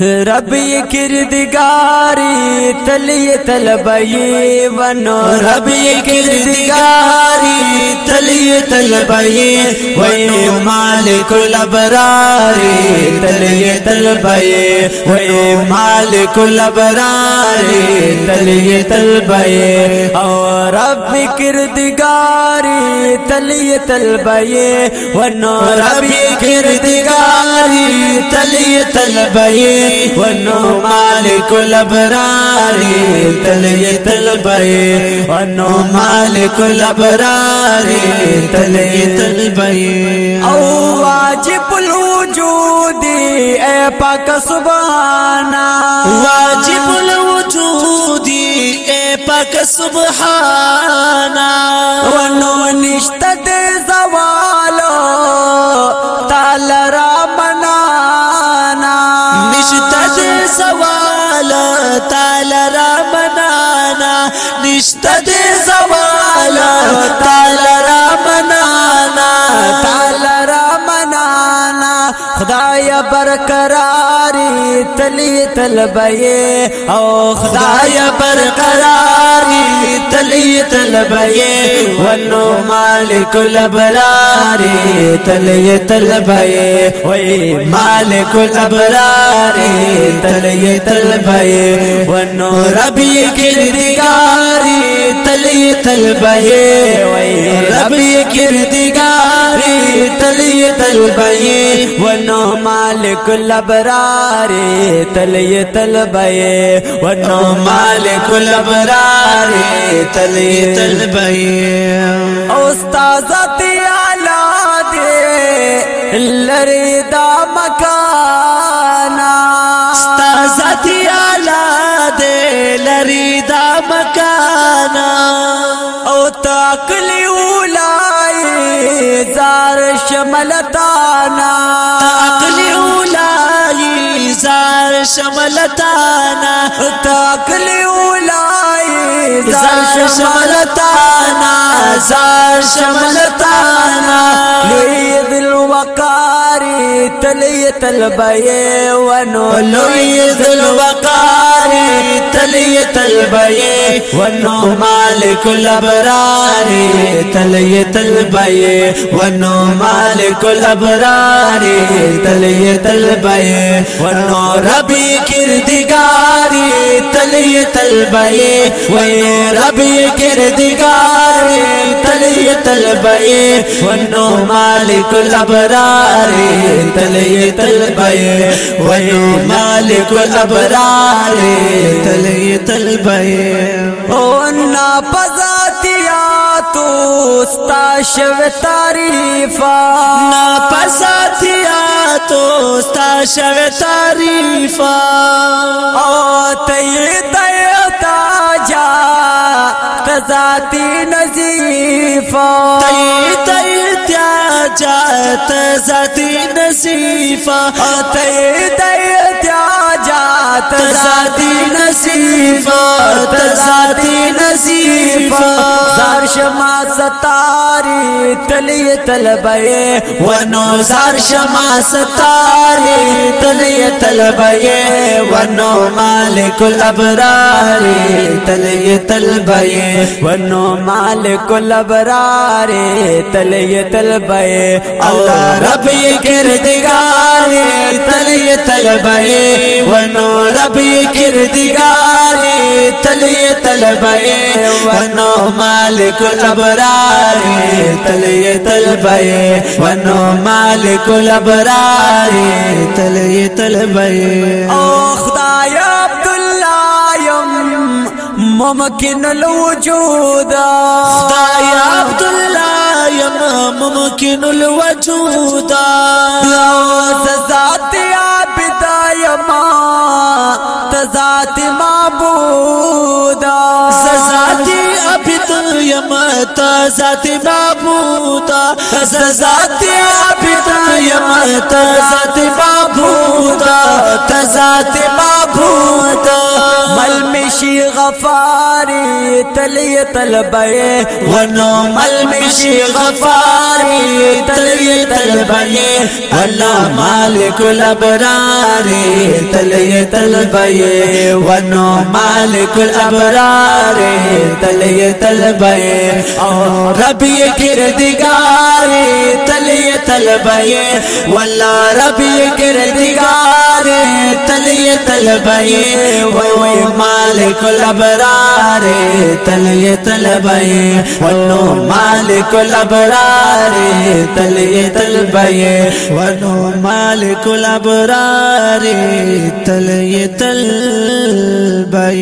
رب کردگاری تلی تلبئی ونو رب کردگاری تلی تلبئی وی مالک الابرار، تلے تل بھئے وے مالک الابرار، تلے تل بھئے اور رب کردگار، تلے تل بھئے ونو رب کردگار، تلے تل بھئے ونو مالک الابرار، تلے تل بھئے ونو مالک الابرار، تلے تل بھئے او واجب الوجود اے پاک سبحانا واجب الوجود اے پاک سبحانا ونو نشتد زوالو تعالی نشته د زوال تعالی را برقراری تلی تلبیه او خدای برقراری تلی تلبیه ونو مالک الابراری تلی تلبیه وی مالک الابراری تلی تلبیه ونو ربی کردگاری تلی تلبیه وی ربی کردگاری تلی تلبیه ونو مالک الابراری تلی تلبیه ونو مالک الابراری تلی تلبیه استاد تعالی دے لری دا مکانا استاد تعالی دے لری دا مکانا أو تاکلی شملتانا تاکلی اولای زار شملتانا زار شملتانا. لوی دل وقاری تلی تلبی ونو لوی دل وقاری تلی تلبی ونو مالک الابرار تلی تلبی ونو مالک الابرار تلی تلبی ونو ربی کردگاری تلی تلبی وی ربی کردگاری تلی تلبی ونو مالک الابرار تلی تلبی ونو مالک الابرار تلی تلبی أو نا پزاتیا تو ستا شو تعریفا نا پزاتیا تو ستا شو تعریفا أو تی دیتا جا تزاتی نزیفا تی جات زدی نصیفہ تید ایتیا جات زدی نصیفہ تزادی نصیفہ۔ شما ستاری تلی تلبی ونو زار شما ستاری تلی تلبی ونو مالک الابرار تلی تلبی ونو مالک الابرار تلی تلبی الله ربی کردگار تلی تلبی ونو ربی کردگار۔ تلی تلبی ونو مالک الابرار تلی تلبی ونو مالک الابرار تلی تلبی او خدای عبدالله یم ممکن الوجود۔ خدای عبدالله یم ممکن الوجود۔ ذات عابد یما تذات معبود ذات بابوتا ذات عابدا یم ذات بابوتا ذات بابوتا مل مشی غفاری، تلی طلبے ونو مل مشی غفاری تلے تل بھائی اللہ مالک الابرار، تلے تل بھائی، ونو مالک الابرار، تلے تل بھائی، اور ربی کردگار، تلے تل بھائی واللہ ربی کردگار كردگاري تلي طلبي وي مالك الابرار تلي طلبي ونو مالك الابرار تلي طلبي ونو مالك الابرار تلي طلبي